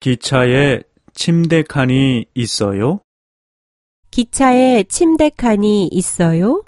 기차에 침대 칸이 있어요? 기차에 침대 칸이 있어요?